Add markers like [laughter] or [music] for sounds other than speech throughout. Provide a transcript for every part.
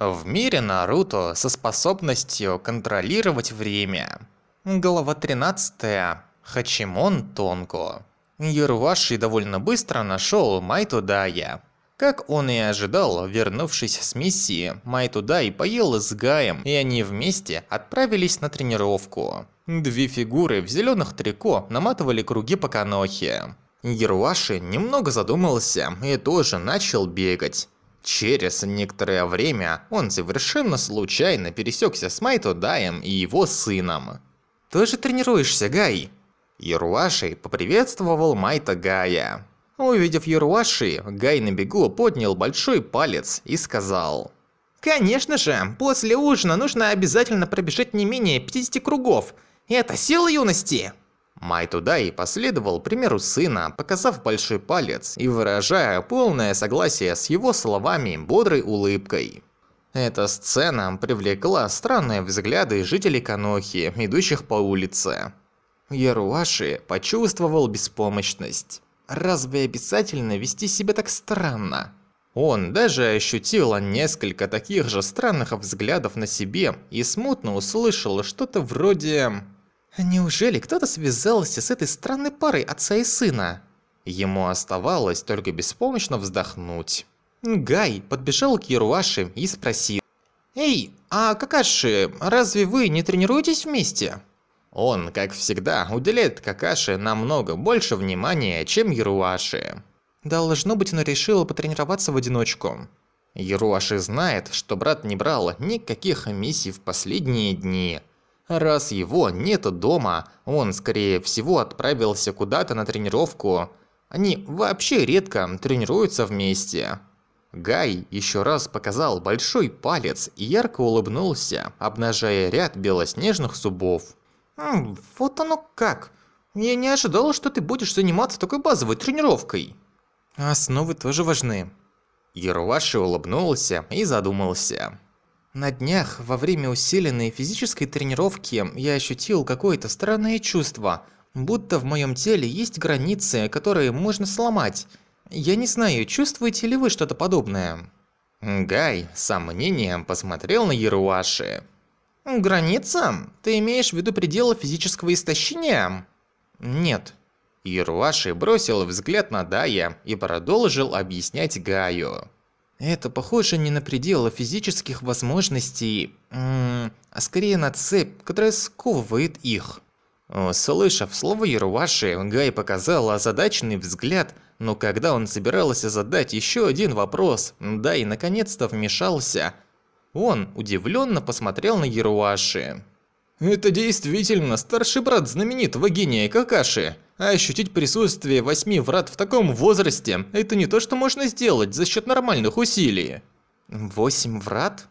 В мире Наруто со способностью контролировать время. Глава 13. Хачимон Тонко. Юруаши довольно быстро нашел Майтудая. Как он и ожидал, вернувшись с миссии, Майтудай поел с Гаем, и они вместе отправились на тренировку. Две фигуры в зеленых трико наматывали круги по канохе. Яруаши немного задумался и тоже начал бегать. Через некоторое время он совершенно случайно пересекся с Майтудаем и его сыном. «Тоже тренируешься, Гай?» Яруаши поприветствовал Майта Гая. Увидев Яруаши, Гай на бегу поднял большой палец и сказал. «Конечно же, после ужина нужно обязательно пробежать не менее 50 кругов. Это сила юности!» Майтудай последовал примеру сына, показав большой палец и выражая полное согласие с его словами бодрой улыбкой. Эта сцена привлекла странные взгляды жителей Канохи, идущих по улице. Яруаши почувствовал беспомощность. Разве обязательно вести себя так странно? Он даже ощутил несколько таких же странных взглядов на себе и смутно услышал что-то вроде... Неужели кто-то связался с этой странной парой отца и сына? Ему оставалось только беспомощно вздохнуть. Гай подбежал к Яруаши и спросил. «Эй, а Какаши, разве вы не тренируетесь вместе?» Он, как всегда, уделяет Какаши намного больше внимания, чем Яруаши. Должно быть, он решил потренироваться в одиночку. Яруаши знает, что брат не брал никаких миссий в последние дни. Раз его нет дома, он, скорее всего, отправился куда-то на тренировку. Они вообще редко тренируются вместе. Гай еще раз показал большой палец и ярко улыбнулся, обнажая ряд белоснежных зубов. Хм, вот оно как. Я не ожидал, что ты будешь заниматься такой базовой тренировкой. Основы тоже важны. Яруаши улыбнулся и задумался. На днях, во время усиленной физической тренировки, я ощутил какое-то странное чувство, будто в моем теле есть границы, которые можно сломать. Я не знаю, чувствуете ли вы что-то подобное? Гай с сомнением посмотрел на Яруаши. Граница? Ты имеешь в виду пределы физического истощения? Нет. Ируаши бросил взгляд на Дая и продолжил объяснять Гаю. Это похоже не на пределы физических возможностей, а скорее на цепь, которая сковывает их. Слышав слово Яруаши, Гай показал озадаченный взгляд, но когда он собирался задать еще один вопрос, Дай наконец-то вмешался – он удивленно посмотрел на Яруаши. «Это действительно старший брат знаменитого гения Какаши. А ощутить присутствие восьми врат в таком возрасте – это не то, что можно сделать за счет нормальных усилий». «Восемь врат?»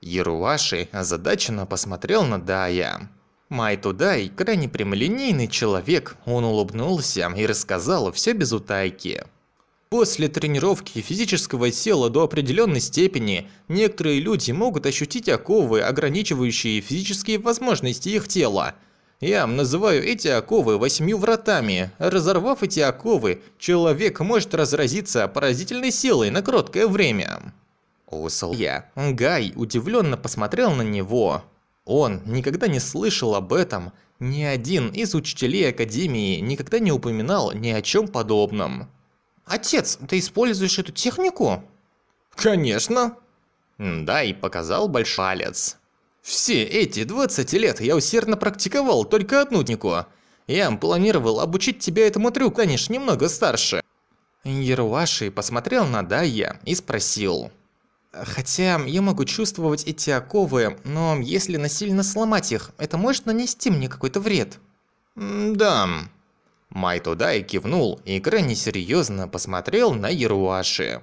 Яруаши озадаченно посмотрел на Дая. Майтудай – крайне прямолинейный человек, он улыбнулся и рассказал все без утайки. После тренировки физического тела до определенной степени, некоторые люди могут ощутить оковы, ограничивающие физические возможности их тела. Я называю эти оковы восьмью вратами. Разорвав эти оковы, человек может разразиться поразительной силой на короткое время. Усл я. Гай удивленно посмотрел на него. Он никогда не слышал об этом. Ни один из учителей Академии никогда не упоминал ни о чем подобном. Отец, ты используешь эту технику? Конечно. Да, и показал большой палец. Все эти 20 лет я усердно практиковал только одну технику. Я планировал обучить тебя этому трюку, конечно, немного старше. Яруаши посмотрел на Дая и спросил. Хотя я могу чувствовать эти оковы, но если насильно сломать их, это может нанести мне какой-то вред. Да. Май туда и кивнул и крайне серьезно посмотрел на Яруаши.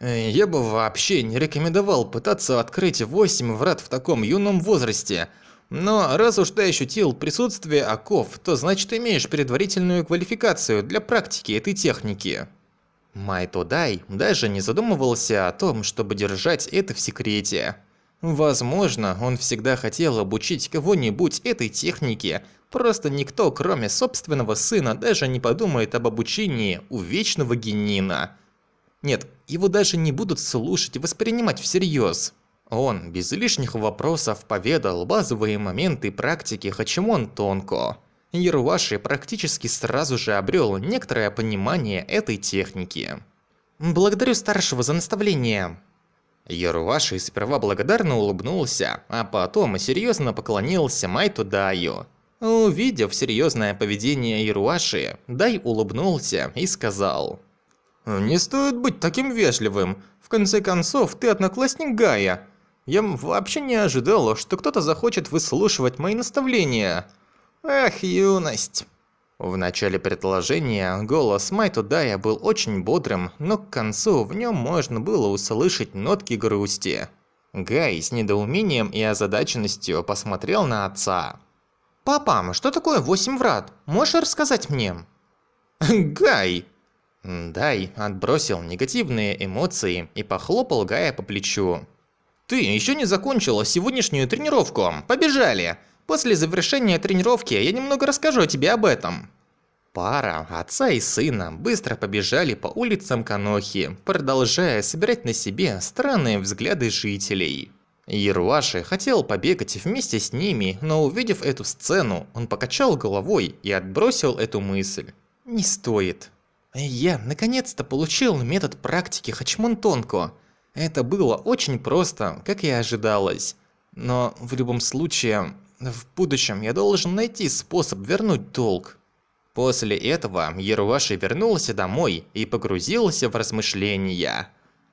«Э, «Я бы вообще не рекомендовал пытаться открыть восемь врат в таком юном возрасте, но раз уж ты ощутил присутствие оков, то значит имеешь предварительную квалификацию для практики этой техники». Май Тодай даже не задумывался о том, чтобы держать это в секрете. Возможно, он всегда хотел обучить кого-нибудь этой технике, просто никто, кроме собственного сына, даже не подумает об обучении у вечного генина. Нет, его даже не будут слушать и воспринимать всерьез. Он без лишних вопросов поведал базовые моменты практики Хачимон Тонко. Яруаши практически сразу же обрел некоторое понимание этой техники. «Благодарю старшего за наставление», Яруаши сперва благодарно улыбнулся, а потом серьезно поклонился Майту Даю. Увидев серьезное поведение Яруаши, Дай улыбнулся и сказал. «Не стоит быть таким вежливым. В конце концов, ты одноклассник Гая. Я вообще не ожидал, что кто-то захочет выслушивать мои наставления. Эх, юность!» В начале предложения голос Майту Дая был очень бодрым, но к концу в нем можно было услышать нотки грусти. Гай с недоумением и озадаченностью посмотрел на отца. «Папа, что такое восемь врат? Можешь рассказать мне?» [laughs] «Гай!» Дай отбросил негативные эмоции и похлопал Гая по плечу. «Ты еще не закончила сегодняшнюю тренировку. Побежали! После завершения тренировки я немного расскажу тебе об этом. Пара отца и сына быстро побежали по улицам Канохи, продолжая собирать на себе странные взгляды жителей. Яруаши хотел побегать вместе с ними, но увидев эту сцену, он покачал головой и отбросил эту мысль. Не стоит. Я наконец-то получил метод практики Хачмунтонко. Это было очень просто, как и ожидалось. Но в любом случае, в будущем я должен найти способ вернуть долг. После этого Ерваши вернулся домой и погрузился в размышления.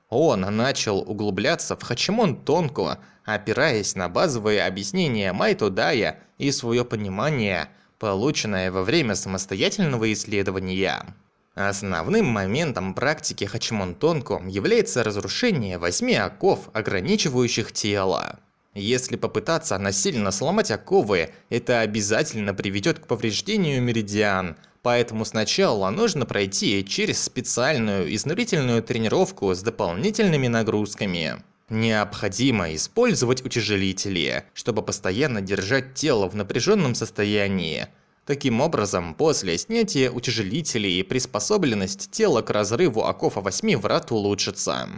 Он начал углубляться в Хачимон Тонко, опираясь на базовые объяснения Майто Дая и свое понимание, полученное во время самостоятельного исследования. Основным моментом практики Хачимон Тонко является разрушение восьми оков, ограничивающих тело. Если попытаться насильно сломать оковы, это обязательно приведет к повреждению меридиан, поэтому сначала нужно пройти через специальную изнурительную тренировку с дополнительными нагрузками. Необходимо использовать утяжелители, чтобы постоянно держать тело в напряженном состоянии. Таким образом, после снятия утяжелителей приспособленность тела к разрыву оков 8 врат улучшится.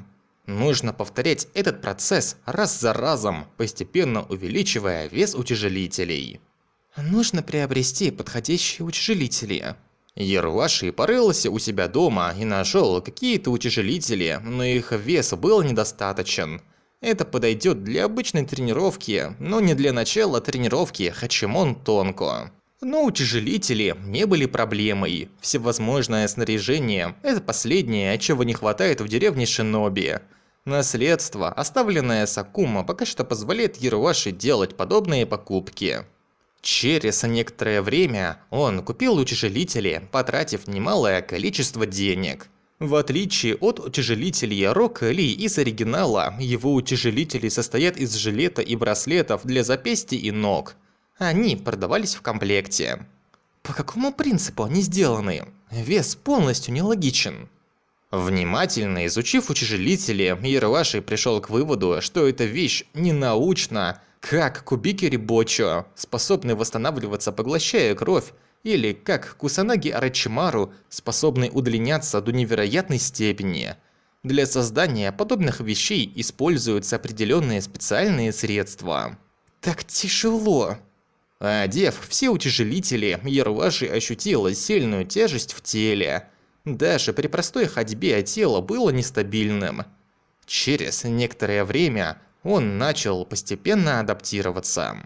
Нужно повторять этот процесс раз за разом, постепенно увеличивая вес утяжелителей. Нужно приобрести подходящие утяжелители. Еруаши порылся у себя дома и нашел какие-то утяжелители, но их вес был недостаточен. Это подойдет для обычной тренировки, но не для начала тренировки Хачимон Тонко. Но утяжелители не были проблемой. Всевозможное снаряжение – это последнее, чего не хватает в деревне Шиноби. Наследство, оставленное Сакума, пока что позволяет Яруаши делать подобные покупки. Через некоторое время он купил утяжелители, потратив немалое количество денег. В отличие от утяжелителей Рока Ли из оригинала, его утяжелители состоят из жилета и браслетов для запястья и ног. Они продавались в комплекте. По какому принципу они сделаны? Вес полностью нелогичен. Внимательно изучив утяжелители, Яруаши пришел к выводу, что эта вещь не научна, как кубики Рибочо, способны восстанавливаться, поглощая кровь, или как Кусанаги Арачимару, способный удлиняться до невероятной степени. Для создания подобных вещей используются определенные специальные средства. Так тяжело. Одев все утяжелители, Яруаши ощутила сильную тяжесть в теле. Даже при простой ходьбе тело было нестабильным. Через некоторое время он начал постепенно адаптироваться.